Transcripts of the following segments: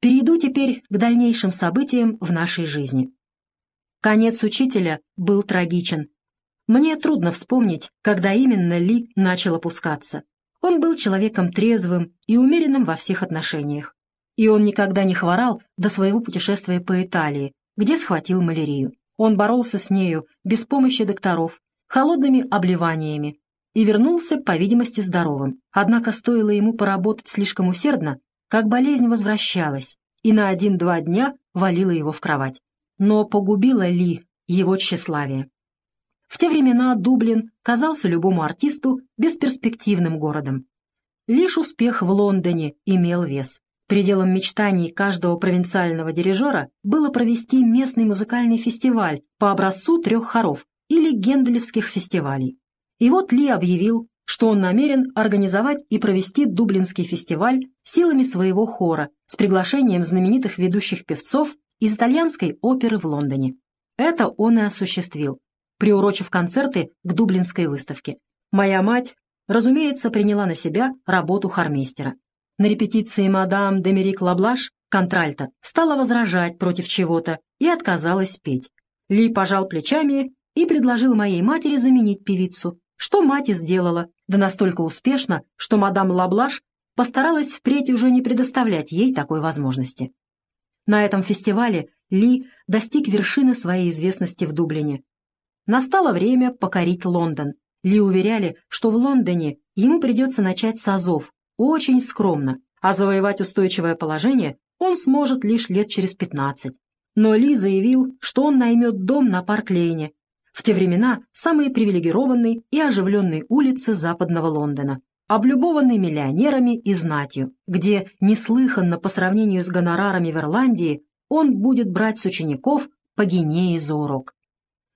Перейду теперь к дальнейшим событиям в нашей жизни. Конец учителя был трагичен. Мне трудно вспомнить, когда именно Ли начал опускаться. Он был человеком трезвым и умеренным во всех отношениях. И он никогда не хворал до своего путешествия по Италии, где схватил малярию. Он боролся с нею без помощи докторов, холодными обливаниями, и вернулся, по видимости, здоровым. Однако стоило ему поработать слишком усердно, как болезнь возвращалась и на один-два дня валила его в кровать. Но погубила ли его тщеславие? В те времена Дублин казался любому артисту бесперспективным городом. Лишь успех в Лондоне имел вес. Пределом мечтаний каждого провинциального дирижера было провести местный музыкальный фестиваль по образцу трех хоров или генделевских фестивалей. И вот Ли объявил, что он намерен организовать и провести Дублинский фестиваль силами своего хора с приглашением знаменитых ведущих певцов из итальянской оперы в Лондоне. Это он и осуществил, приурочив концерты к Дублинской выставке. Моя мать, разумеется, приняла на себя работу хормейстера. На репетиции мадам Демерик Лаблаш, контральта, стала возражать против чего-то и отказалась петь. Ли пожал плечами и предложил моей матери заменить певицу, что мать и сделала, да настолько успешно, что мадам Лаблаш постаралась впредь уже не предоставлять ей такой возможности. На этом фестивале Ли достиг вершины своей известности в Дублине. Настало время покорить Лондон. Ли уверяли, что в Лондоне ему придется начать с азов, очень скромно, а завоевать устойчивое положение он сможет лишь лет через 15. Но Ли заявил, что он наймет дом на Парк-Лейне, в те времена самые привилегированные и оживленные улицы западного Лондона, облюбованные миллионерами и знатью, где, неслыханно по сравнению с гонорарами в Ирландии, он будет брать с учеников по гинеи за урок.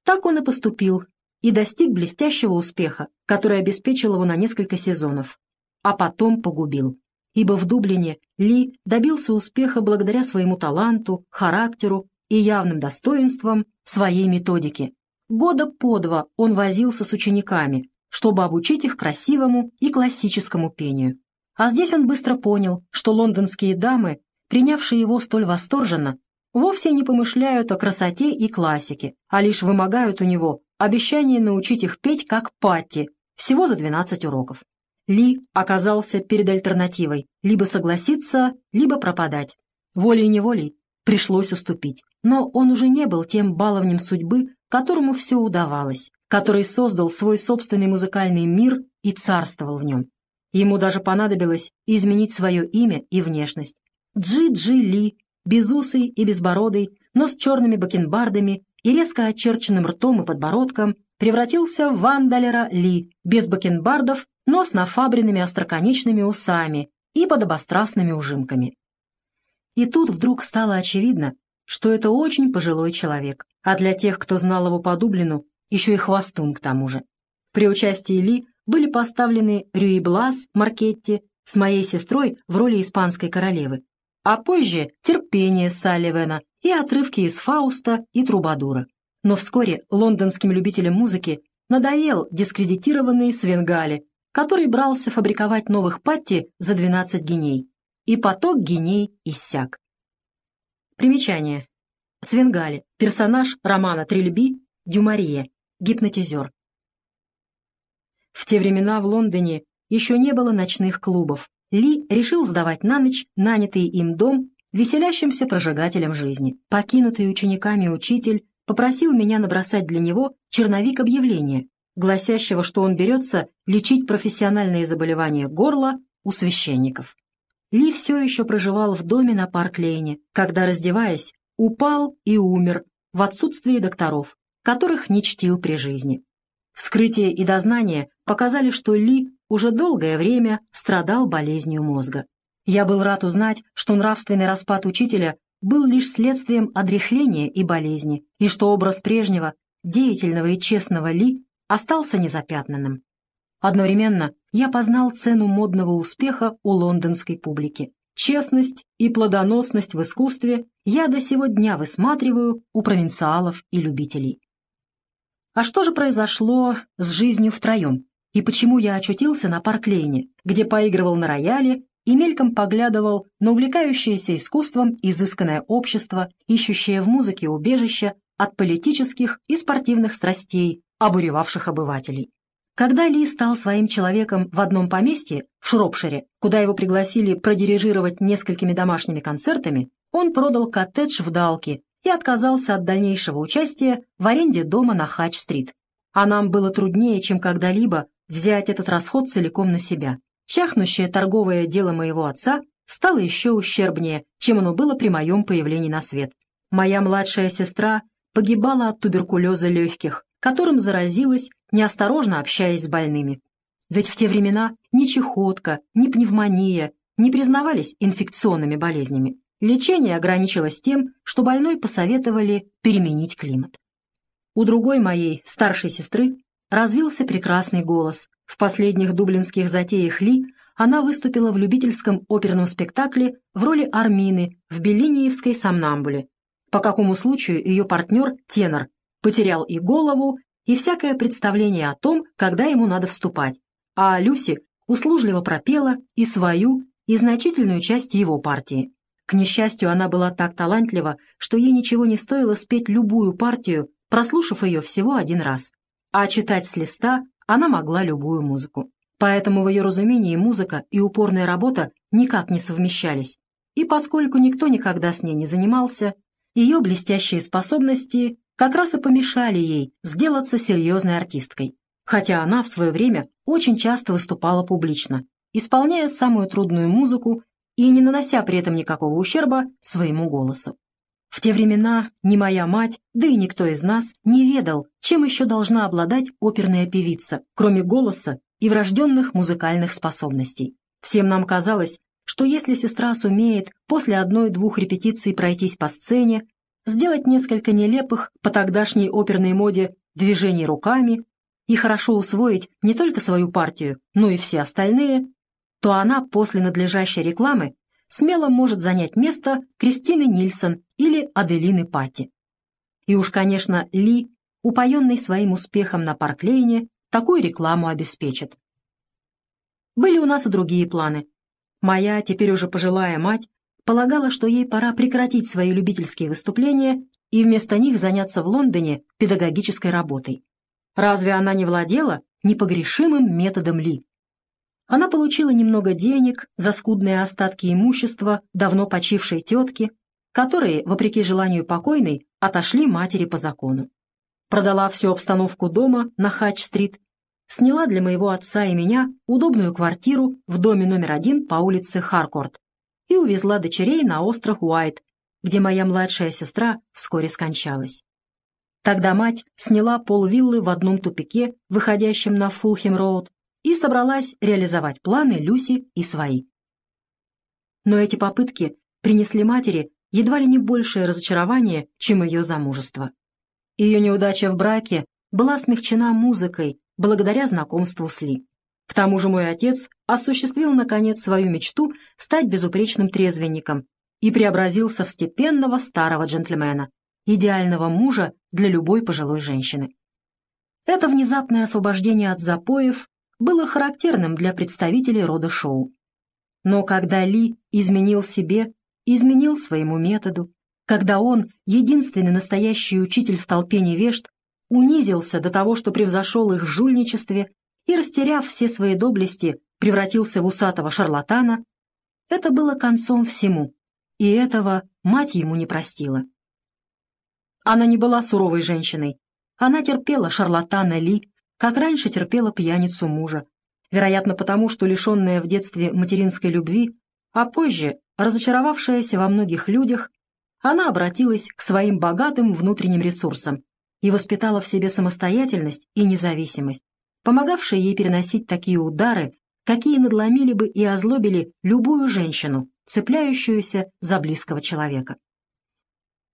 Так он и поступил, и достиг блестящего успеха, который обеспечил его на несколько сезонов а потом погубил. Ибо в Дублине Ли добился успеха благодаря своему таланту, характеру и явным достоинствам своей методики. Года по два он возился с учениками, чтобы обучить их красивому и классическому пению. А здесь он быстро понял, что лондонские дамы, принявшие его столь восторженно, вовсе не помышляют о красоте и классике, а лишь вымогают у него обещание научить их петь как Патти, всего за 12 уроков. Ли оказался перед альтернативой – либо согласиться, либо пропадать. Волей-неволей пришлось уступить. Но он уже не был тем баловнем судьбы, которому все удавалось, который создал свой собственный музыкальный мир и царствовал в нем. Ему даже понадобилось изменить свое имя и внешность. Джи-Джи Ли, безусый и безбородый, но с черными бакенбардами и резко очерченным ртом и подбородком, превратился в Вандалера Ли, без бакенбардов но с нафабренными остроконечными усами и подобострастными ужимками. И тут вдруг стало очевидно, что это очень пожилой человек, а для тех, кто знал его по Дублину, еще и хвостун к тому же. При участии Ли были поставлены Рюи Блас, Маркетти, с моей сестрой в роли испанской королевы, а позже «Терпение» Салливена и отрывки из «Фауста» и «Трубадура». Но вскоре лондонским любителям музыки надоел дискредитированный Свенгали, который брался фабриковать новых патти за 12 геней, и поток геней иссяк. Примечание. Свенгали, персонаж романа Трильби Дюмария, гипнотизер. В те времена в Лондоне еще не было ночных клубов. Ли решил сдавать на ночь нанятый им дом веселящимся прожигателем жизни. Покинутый учениками учитель попросил меня набросать для него черновик объявления, гласящего, что он берется лечить профессиональные заболевания горла у священников. Ли все еще проживал в доме на Парк-Лейне, когда, раздеваясь, упал и умер в отсутствии докторов, которых не чтил при жизни. Вскрытие и дознание показали, что Ли уже долгое время страдал болезнью мозга. Я был рад узнать, что нравственный распад учителя был лишь следствием одряхления и болезни, и что образ прежнего, деятельного и честного Ли остался незапятнанным. Одновременно я познал цену модного успеха у лондонской публики. Честность и плодоносность в искусстве я до сего дня высматриваю у провинциалов и любителей. А что же произошло с жизнью втроем? И почему я очутился на Парклейне, где поигрывал на рояле и мельком поглядывал на увлекающееся искусством изысканное общество, ищущее в музыке убежище от политических и спортивных страстей, обуревавших обывателей. Когда Ли стал своим человеком в одном поместье, в Шропшире, куда его пригласили продирижировать несколькими домашними концертами, он продал коттедж в Далке и отказался от дальнейшего участия в аренде дома на Хач-стрит. А нам было труднее, чем когда-либо, взять этот расход целиком на себя. Чахнущее торговое дело моего отца стало еще ущербнее, чем оно было при моем появлении на свет. Моя младшая сестра погибала от туберкулеза легких, которым заразилась, неосторожно общаясь с больными. Ведь в те времена ни чехотка, ни пневмония не признавались инфекционными болезнями. Лечение ограничилось тем, что больной посоветовали переменить климат. У другой моей, старшей сестры, развился прекрасный голос. В последних дублинских затеях Ли она выступила в любительском оперном спектакле в роли Армины в Беллиниевской «Сомнамбуле». По какому случаю ее партнер, тенор, потерял и голову, и всякое представление о том, когда ему надо вступать, а Люси услужливо пропела и свою, и значительную часть его партии. К несчастью, она была так талантлива, что ей ничего не стоило спеть любую партию, прослушав ее всего один раз. А читать с листа она могла любую музыку. Поэтому в ее разумении музыка и упорная работа никак не совмещались. И поскольку никто никогда с ней не занимался, ее блестящие способности как раз и помешали ей сделаться серьезной артисткой, хотя она в свое время очень часто выступала публично, исполняя самую трудную музыку и не нанося при этом никакого ущерба своему голосу. В те времена ни моя мать, да и никто из нас не ведал, чем еще должна обладать оперная певица, кроме голоса и врожденных музыкальных способностей. Всем нам казалось, что если сестра сумеет после одной-двух репетиций пройтись по сцене, сделать несколько нелепых по тогдашней оперной моде движений руками и хорошо усвоить не только свою партию, но и все остальные, то она после надлежащей рекламы смело может занять место Кристины Нильсон или Аделины Патти. И уж, конечно, Ли, упоенный своим успехом на Парклейне, такую рекламу обеспечит. Были у нас и другие планы. Моя, теперь уже пожилая мать, полагала, что ей пора прекратить свои любительские выступления и вместо них заняться в Лондоне педагогической работой. Разве она не владела непогрешимым методом Ли? Она получила немного денег за скудные остатки имущества давно почившей тетки, которые, вопреки желанию покойной, отошли матери по закону. Продала всю обстановку дома на Хач-стрит, сняла для моего отца и меня удобную квартиру в доме номер один по улице Харкорт, и увезла дочерей на остров Уайт, где моя младшая сестра вскоре скончалась. Тогда мать сняла полвиллы в одном тупике, выходящем на Фулхем-роуд, и собралась реализовать планы Люси и свои. Но эти попытки принесли матери едва ли не большее разочарование, чем ее замужество. Ее неудача в браке была смягчена музыкой благодаря знакомству с Ли. К тому же мой отец осуществил, наконец, свою мечту стать безупречным трезвенником и преобразился в степенного старого джентльмена, идеального мужа для любой пожилой женщины. Это внезапное освобождение от запоев было характерным для представителей рода шоу. Но когда Ли изменил себе, изменил своему методу, когда он, единственный настоящий учитель в толпе невежд, унизился до того, что превзошел их в жульничестве и, растеряв все свои доблести, превратился в усатого шарлатана, это было концом всему, и этого мать ему не простила. Она не была суровой женщиной. Она терпела шарлатана Ли, как раньше терпела пьяницу мужа, вероятно потому, что лишенная в детстве материнской любви, а позже, разочаровавшаяся во многих людях, она обратилась к своим богатым внутренним ресурсам и воспитала в себе самостоятельность и независимость, помогавшие ей переносить такие удары, какие надломили бы и озлобили любую женщину, цепляющуюся за близкого человека.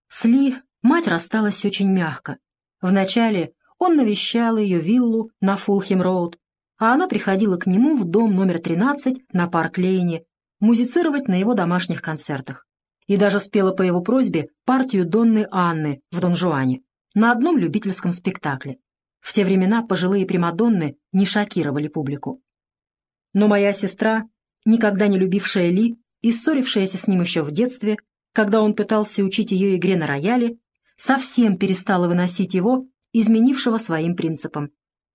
С Ли мать рассталась очень мягко. Вначале он навещал ее виллу на Фулхем-роуд, а она приходила к нему в дом номер 13 на Парк-Лейне музицировать на его домашних концертах. И даже спела по его просьбе партию Донны Анны в Дон Жуане на одном любительском спектакле. В те времена пожилые примадонны не шокировали публику. Но моя сестра никогда не любившая Ли и ссорившаяся с ним еще в детстве, когда он пытался учить ее игре на рояле, совсем перестала выносить его, изменившего своим принципам,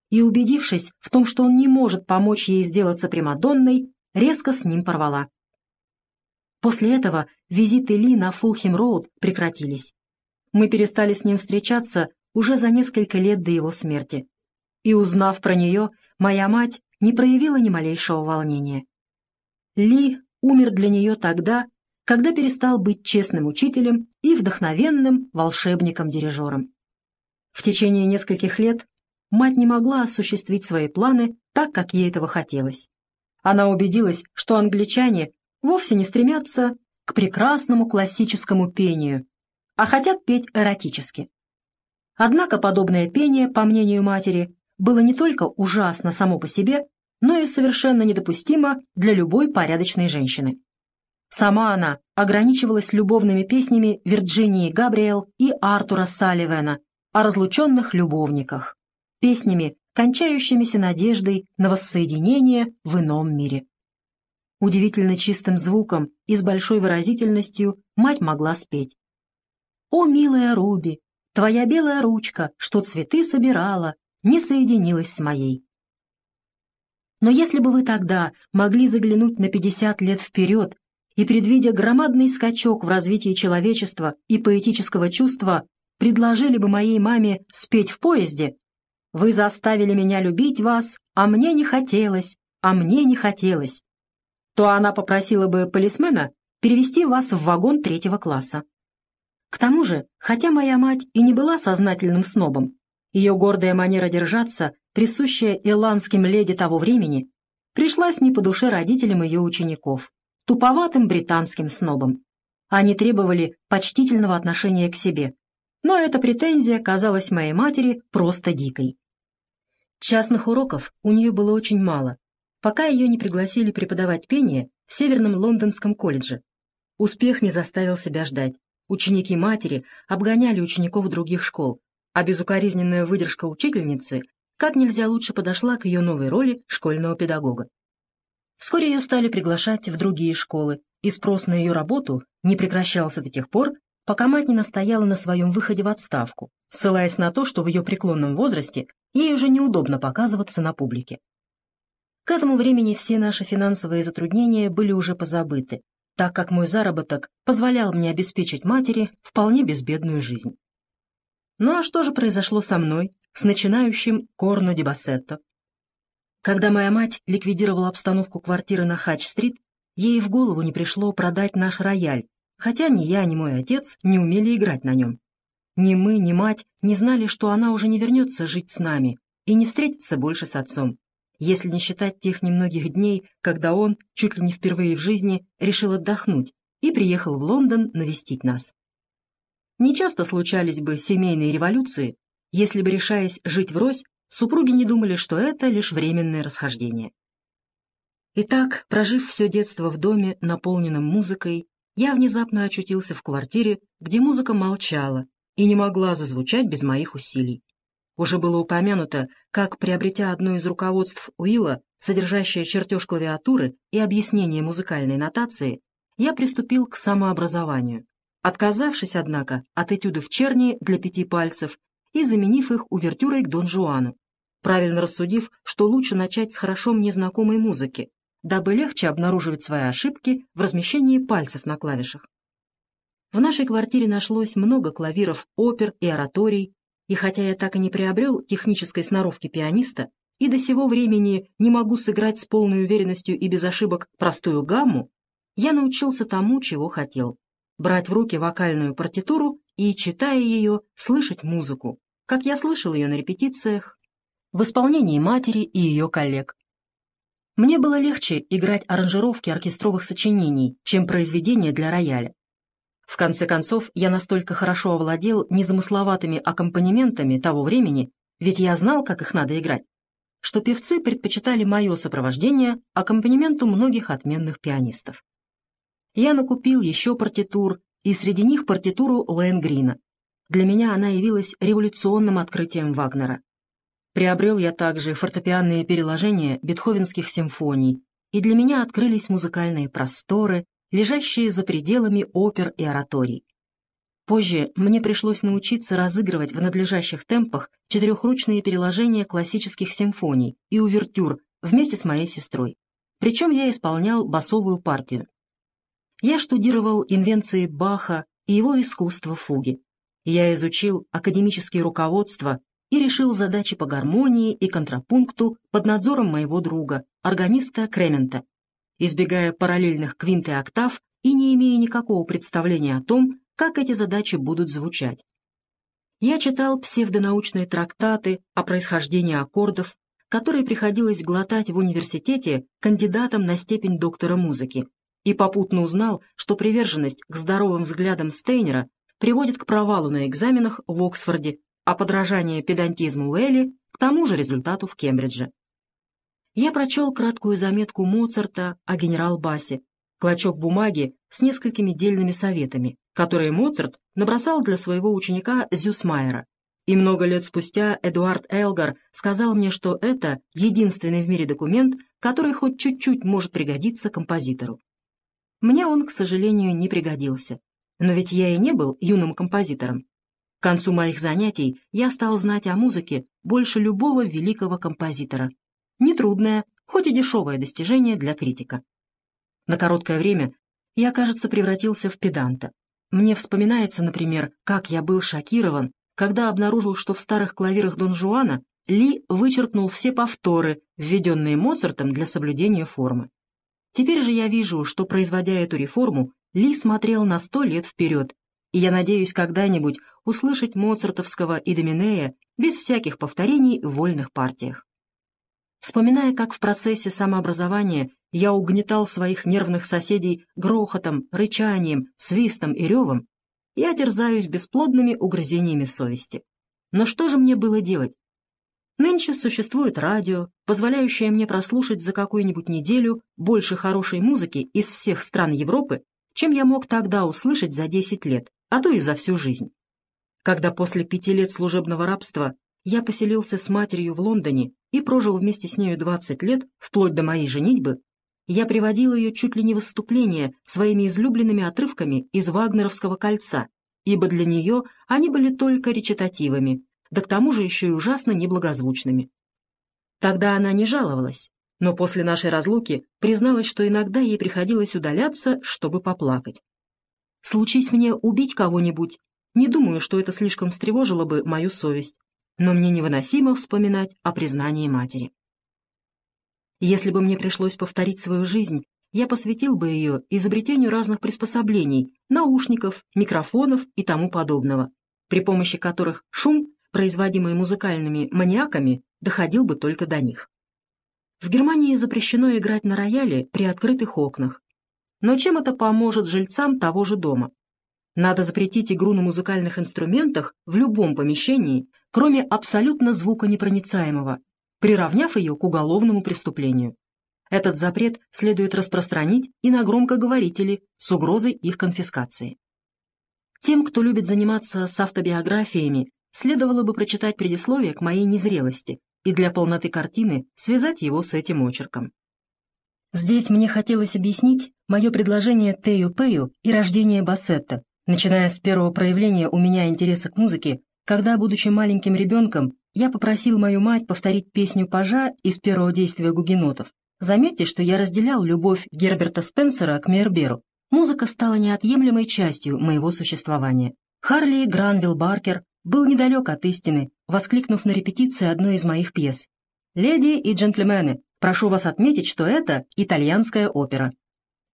и, убедившись в том, что он не может помочь ей сделаться Примадонной, резко с ним порвала. После этого визиты Ли на Фулхем-Роуд прекратились. Мы перестали с ним встречаться уже за несколько лет до его смерти. И, узнав про нее, моя мать не проявила ни малейшего волнения. Ли умер для нее тогда, когда перестал быть честным учителем и вдохновенным волшебником-дирижером. В течение нескольких лет мать не могла осуществить свои планы так, как ей этого хотелось. Она убедилась, что англичане вовсе не стремятся к прекрасному классическому пению, а хотят петь эротически. Однако подобное пение, по мнению матери, было не только ужасно само по себе, но и совершенно недопустимо для любой порядочной женщины. Сама она ограничивалась любовными песнями Вирджинии Габриэл и Артура Салливена о разлученных любовниках, песнями, кончающимися надеждой на воссоединение в ином мире. Удивительно чистым звуком и с большой выразительностью мать могла спеть. «О, милая Руби, твоя белая ручка, что цветы собирала, не соединилась с моей». Но если бы вы тогда могли заглянуть на 50 лет вперед и, предвидя громадный скачок в развитии человечества и поэтического чувства, предложили бы моей маме спеть в поезде, вы заставили меня любить вас, а мне не хотелось, а мне не хотелось то она попросила бы полисмена перевести вас в вагон третьего класса. К тому же, хотя моя мать и не была сознательным снобом, ее гордая манера держаться, присущая ирландским леди того времени, пришлась не по душе родителям ее учеников, туповатым британским снобам. Они требовали почтительного отношения к себе, но эта претензия казалась моей матери просто дикой. Частных уроков у нее было очень мало, пока ее не пригласили преподавать пение в Северном Лондонском колледже. Успех не заставил себя ждать. Ученики матери обгоняли учеников других школ, а безукоризненная выдержка учительницы как нельзя лучше подошла к ее новой роли школьного педагога. Вскоре ее стали приглашать в другие школы, и спрос на ее работу не прекращался до тех пор, пока мать не настояла на своем выходе в отставку, ссылаясь на то, что в ее преклонном возрасте ей уже неудобно показываться на публике. К этому времени все наши финансовые затруднения были уже позабыты, так как мой заработок позволял мне обеспечить матери вполне безбедную жизнь. Ну а что же произошло со мной, с начинающим Корно де Бассетто? Когда моя мать ликвидировала обстановку квартиры на Хач-стрит, ей в голову не пришло продать наш рояль, хотя ни я, ни мой отец не умели играть на нем. Ни мы, ни мать не знали, что она уже не вернется жить с нами и не встретится больше с отцом если не считать тех немногих дней, когда он, чуть ли не впервые в жизни, решил отдохнуть и приехал в Лондон навестить нас. Нечасто случались бы семейные революции, если бы, решаясь жить врозь, супруги не думали, что это лишь временное расхождение. Итак, прожив все детство в доме, наполненном музыкой, я внезапно очутился в квартире, где музыка молчала и не могла зазвучать без моих усилий. Уже было упомянуто, как, приобретя одно из руководств Уилла, содержащее чертеж клавиатуры и объяснение музыкальной нотации, я приступил к самообразованию, отказавшись, однако, от этюдов черни для пяти пальцев и заменив их увертюрой к Дон Жуану, правильно рассудив, что лучше начать с хорошо мне знакомой музыки, дабы легче обнаруживать свои ошибки в размещении пальцев на клавишах. В нашей квартире нашлось много клавиров опер и ораторий, и хотя я так и не приобрел технической сноровки пианиста и до сего времени не могу сыграть с полной уверенностью и без ошибок простую гамму, я научился тому, чего хотел — брать в руки вокальную партитуру и, читая ее, слышать музыку, как я слышал ее на репетициях, в исполнении матери и ее коллег. Мне было легче играть аранжировки оркестровых сочинений, чем произведения для рояля. В конце концов, я настолько хорошо овладел незамысловатыми аккомпанементами того времени, ведь я знал, как их надо играть, что певцы предпочитали мое сопровождение аккомпанементу многих отменных пианистов. Я накупил еще партитур, и среди них партитуру Лэнгрина. Для меня она явилась революционным открытием Вагнера. Приобрел я также фортепианные переложения бетховенских симфоний и для меня открылись музыкальные просторы, лежащие за пределами опер и ораторий. Позже мне пришлось научиться разыгрывать в надлежащих темпах четырехручные переложения классических симфоний и увертюр вместе с моей сестрой. Причем я исполнял басовую партию. Я штудировал инвенции Баха и его искусство фуги. Я изучил академические руководства и решил задачи по гармонии и контрапункту под надзором моего друга, органиста Кремента, избегая параллельных квинт и октав и не имея никакого представления о том, как эти задачи будут звучать. Я читал псевдонаучные трактаты о происхождении аккордов, которые приходилось глотать в университете кандидатам на степень доктора музыки, и попутно узнал, что приверженность к здоровым взглядам Стейнера приводит к провалу на экзаменах в Оксфорде, а подражание педантизму Уэлли к тому же результату в Кембридже. Я прочел краткую заметку Моцарта о генерал-басе, клочок бумаги с несколькими дельными советами, которые Моцарт набросал для своего ученика Зюсмайера. И много лет спустя Эдуард Элгар сказал мне, что это единственный в мире документ, который хоть чуть-чуть может пригодиться композитору. Мне он, к сожалению, не пригодился. Но ведь я и не был юным композитором. К концу моих занятий я стал знать о музыке больше любого великого композитора. Нетрудное, хоть и дешевое достижение для критика. На короткое время я, кажется, превратился в педанта. Мне вспоминается, например, как я был шокирован, когда обнаружил, что в старых клавирах Дон Жуана Ли вычеркнул все повторы, введенные Моцартом для соблюдения формы. Теперь же я вижу, что, производя эту реформу, Ли смотрел на сто лет вперед, и я надеюсь когда-нибудь услышать моцартовского и Доминея без всяких повторений в вольных партиях. Вспоминая, как в процессе самообразования я угнетал своих нервных соседей грохотом, рычанием, свистом и ревом, я терзаюсь бесплодными угрызениями совести. Но что же мне было делать? Нынче существует радио, позволяющее мне прослушать за какую-нибудь неделю больше хорошей музыки из всех стран Европы, чем я мог тогда услышать за 10 лет, а то и за всю жизнь. Когда после пяти лет служебного рабства я поселился с матерью в Лондоне и прожил вместе с нею 20 лет, вплоть до моей женитьбы, я приводил ее чуть ли не выступления своими излюбленными отрывками из «Вагнеровского кольца», ибо для нее они были только речитативами, да к тому же еще и ужасно неблагозвучными. Тогда она не жаловалась, но после нашей разлуки призналась, что иногда ей приходилось удаляться, чтобы поплакать. Случись мне убить кого-нибудь, не думаю, что это слишком встревожило бы мою совесть, но мне невыносимо вспоминать о признании матери. Если бы мне пришлось повторить свою жизнь, я посвятил бы ее изобретению разных приспособлений, наушников, микрофонов и тому подобного, при помощи которых шум, производимый музыкальными маниаками, доходил бы только до них. В Германии запрещено играть на рояле при открытых окнах. Но чем это поможет жильцам того же дома? Надо запретить игру на музыкальных инструментах в любом помещении, кроме абсолютно звуконепроницаемого, приравняв ее к уголовному преступлению. Этот запрет следует распространить и на громкоговорители с угрозой их конфискации. Тем, кто любит заниматься с автобиографиями, следовало бы прочитать предисловие к моей незрелости и для полноты картины связать его с этим очерком. Здесь мне хотелось объяснить мое предложение Тею Пэю и рождение Бассетта, начиная с первого проявления у меня интереса к музыке, когда, будучи маленьким ребенком, я попросил мою мать повторить песню Пажа из первого действия гугенотов. Заметьте, что я разделял любовь Герберта Спенсера к Мейерберу. Музыка стала неотъемлемой частью моего существования. Харли Гранвилл Баркер был недалек от истины, воскликнув на репетиции одной из моих пьес. «Леди и джентльмены, прошу вас отметить, что это итальянская опера».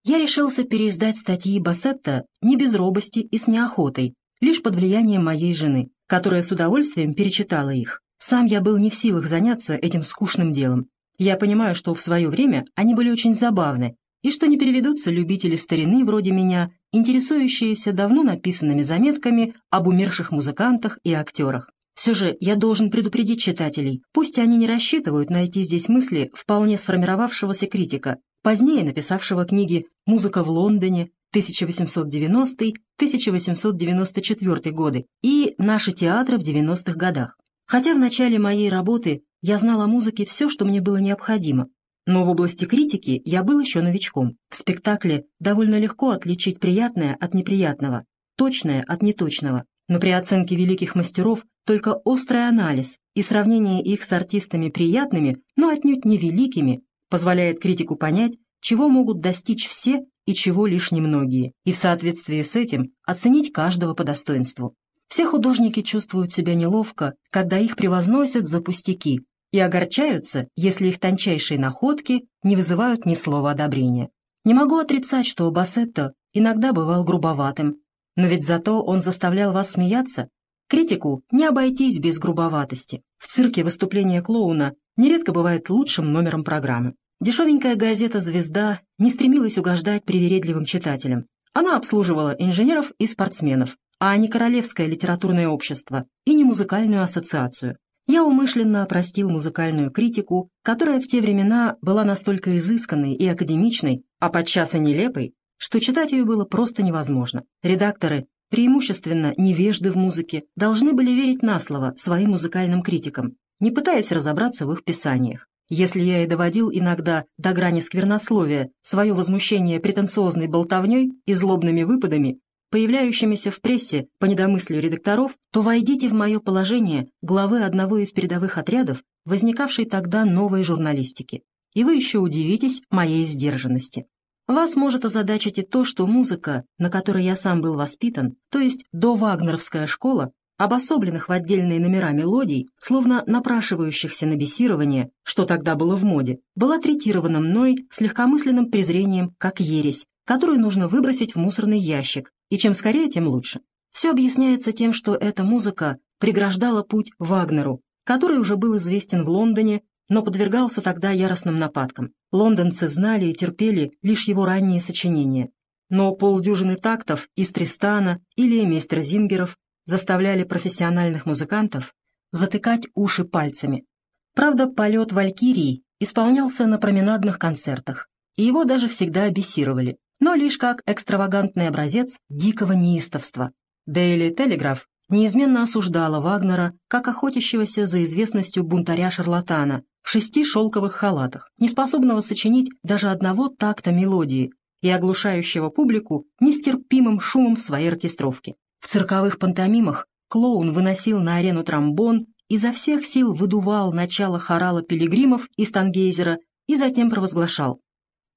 Я решился переиздать статьи Бассетта не без робости и с неохотой, лишь под влиянием моей жены, которая с удовольствием перечитала их. Сам я был не в силах заняться этим скучным делом. Я понимаю, что в свое время они были очень забавны, и что не переведутся любители старины вроде меня, интересующиеся давно написанными заметками об умерших музыкантах и актерах. Все же я должен предупредить читателей, пусть они не рассчитывают найти здесь мысли вполне сформировавшегося критика, позднее написавшего книги «Музыка в Лондоне», 1890-1894 годы и «Наши театры в 90-х годах». Хотя в начале моей работы я знал о музыке все, что мне было необходимо, Но в области критики я был еще новичком. В спектакле довольно легко отличить приятное от неприятного, точное от неточного. Но при оценке великих мастеров только острый анализ и сравнение их с артистами приятными, но отнюдь не великими, позволяет критику понять, чего могут достичь все и чего лишь немногие, и в соответствии с этим оценить каждого по достоинству. Все художники чувствуют себя неловко, когда их превозносят за пустяки, и огорчаются, если их тончайшие находки не вызывают ни слова одобрения. Не могу отрицать, что Бассетто иногда бывал грубоватым, но ведь зато он заставлял вас смеяться. Критику не обойтись без грубоватости. В цирке выступление клоуна нередко бывает лучшим номером программы. Дешевенькая газета «Звезда» не стремилась угождать привередливым читателям. Она обслуживала инженеров и спортсменов, а не королевское литературное общество и не музыкальную ассоциацию. Я умышленно опростил музыкальную критику, которая в те времена была настолько изысканной и академичной, а подчас и нелепой, что читать ее было просто невозможно. Редакторы, преимущественно невежды в музыке, должны были верить на слово своим музыкальным критикам, не пытаясь разобраться в их писаниях. Если я и доводил иногда до грани сквернословия свое возмущение претенциозной болтовней и злобными выпадами, появляющимися в прессе по недомыслию редакторов, то войдите в мое положение главы одного из передовых отрядов, возникавшей тогда новой журналистики, и вы еще удивитесь моей сдержанности. Вас может озадачить и то, что музыка, на которой я сам был воспитан, то есть до Вагнеровская школа, обособленных в отдельные номера мелодий, словно напрашивающихся на бесирование, что тогда было в моде, была третирована мной с легкомысленным презрением как ересь, которую нужно выбросить в мусорный ящик, и чем скорее, тем лучше. Все объясняется тем, что эта музыка преграждала путь Вагнеру, который уже был известен в Лондоне, но подвергался тогда яростным нападкам. Лондонцы знали и терпели лишь его ранние сочинения. Но полдюжины тактов из Тристана или мистера Зингеров заставляли профессиональных музыкантов затыкать уши пальцами. Правда, полет Валькирии исполнялся на променадных концертах, и его даже всегда обессировали но лишь как экстравагантный образец дикого неистовства. Daily Telegraph неизменно осуждала Вагнера как охотящегося за известностью бунтаря-шарлатана в шести шелковых халатах, неспособного сочинить даже одного такта мелодии и оглушающего публику нестерпимым шумом своей оркестровки. В цирковых пантомимах клоун выносил на арену тромбон, изо всех сил выдувал начало хорала пилигримов из Тангейзера и затем провозглашал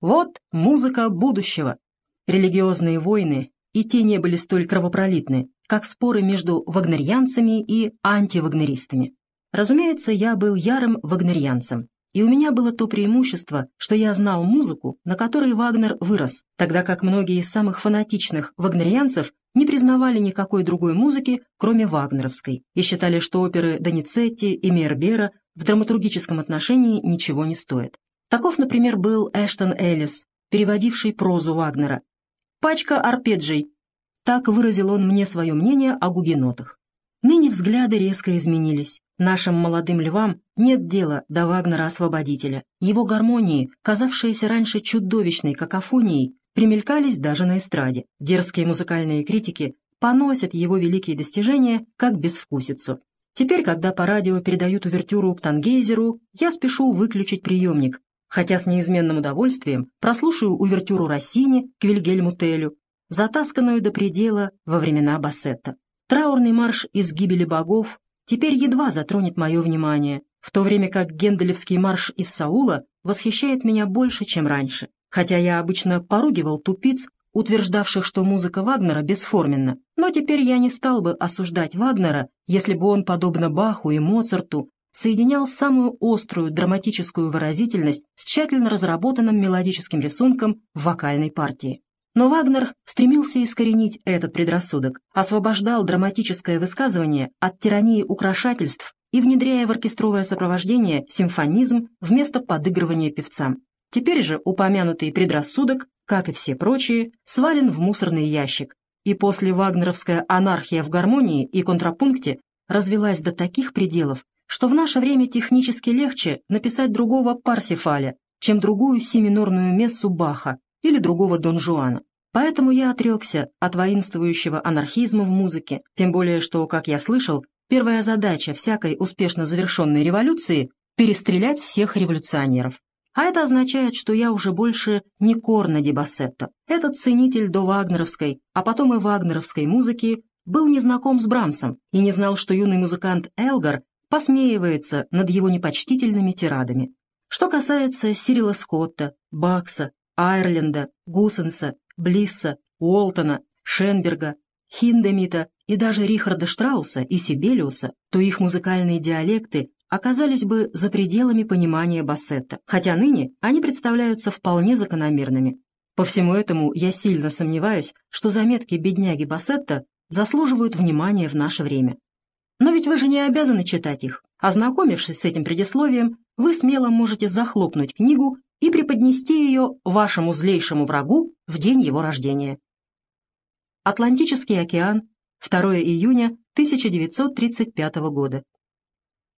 вот музыка будущего. Религиозные войны и те не были столь кровопролитны, как споры между вагнерьянцами и антивагнеристами. Разумеется, я был ярым вагнерьянцем, и у меня было то преимущество, что я знал музыку, на которой Вагнер вырос, тогда как многие из самых фанатичных вагнерьянцев не признавали никакой другой музыки, кроме вагнеровской, и считали, что оперы Доницетти и Мейербера в драматургическом отношении ничего не стоят. Таков, например, был Эштон Эллис, переводивший прозу Вагнера. «Пачка арпеджий». Так выразил он мне свое мнение о гугенотах. Ныне взгляды резко изменились. Нашим молодым львам нет дела до Вагнера-освободителя. Его гармонии, казавшиеся раньше чудовищной какофонией, примелькались даже на эстраде. Дерзкие музыкальные критики поносят его великие достижения как безвкусицу. Теперь, когда по радио передают увертюру к Тангейзеру, я спешу выключить приемник, хотя с неизменным удовольствием прослушаю увертюру Россини к Вильгельму Телю, затасканную до предела во времена Бассетта. Траурный марш из «Гибели богов» теперь едва затронет мое внимание, в то время как Генделевский марш из Саула восхищает меня больше, чем раньше. Хотя я обычно поругивал тупиц, утверждавших, что музыка Вагнера бесформенна, но теперь я не стал бы осуждать Вагнера, если бы он, подобно Баху и Моцарту, соединял самую острую драматическую выразительность с тщательно разработанным мелодическим рисунком в вокальной партии. Но Вагнер стремился искоренить этот предрассудок, освобождал драматическое высказывание от тирании украшательств и внедряя в оркестровое сопровождение симфонизм вместо подыгрывания певцам. Теперь же упомянутый предрассудок, как и все прочие, свален в мусорный ящик, и после вагнеровская анархия в гармонии и контрапункте развелась до таких пределов, что в наше время технически легче написать другого Парсифаля, чем другую семинорную мессу Баха или другого Дон Жуана. Поэтому я отрекся от воинствующего анархизма в музыке, тем более что, как я слышал, первая задача всякой успешно завершенной революции – перестрелять всех революционеров. А это означает, что я уже больше не Корна ди Бассетто. Этот ценитель до вагнеровской, а потом и вагнеровской музыки был незнаком с Брамсом и не знал, что юный музыкант Элгар посмеивается над его непочтительными тирадами. Что касается Сирила Скотта, Бакса, Айрленда, Гусенса, Блисса, Уолтона, Шенберга, Хиндемита и даже Рихарда Штрауса и Сибелиуса, то их музыкальные диалекты оказались бы за пределами понимания Бассетта, хотя ныне они представляются вполне закономерными. По всему этому я сильно сомневаюсь, что заметки бедняги Бассетта заслуживают внимания в наше время. Но ведь вы же не обязаны читать их. Ознакомившись с этим предисловием, вы смело можете захлопнуть книгу и преподнести ее вашему злейшему врагу в день его рождения. Атлантический океан, 2 июня 1935 года.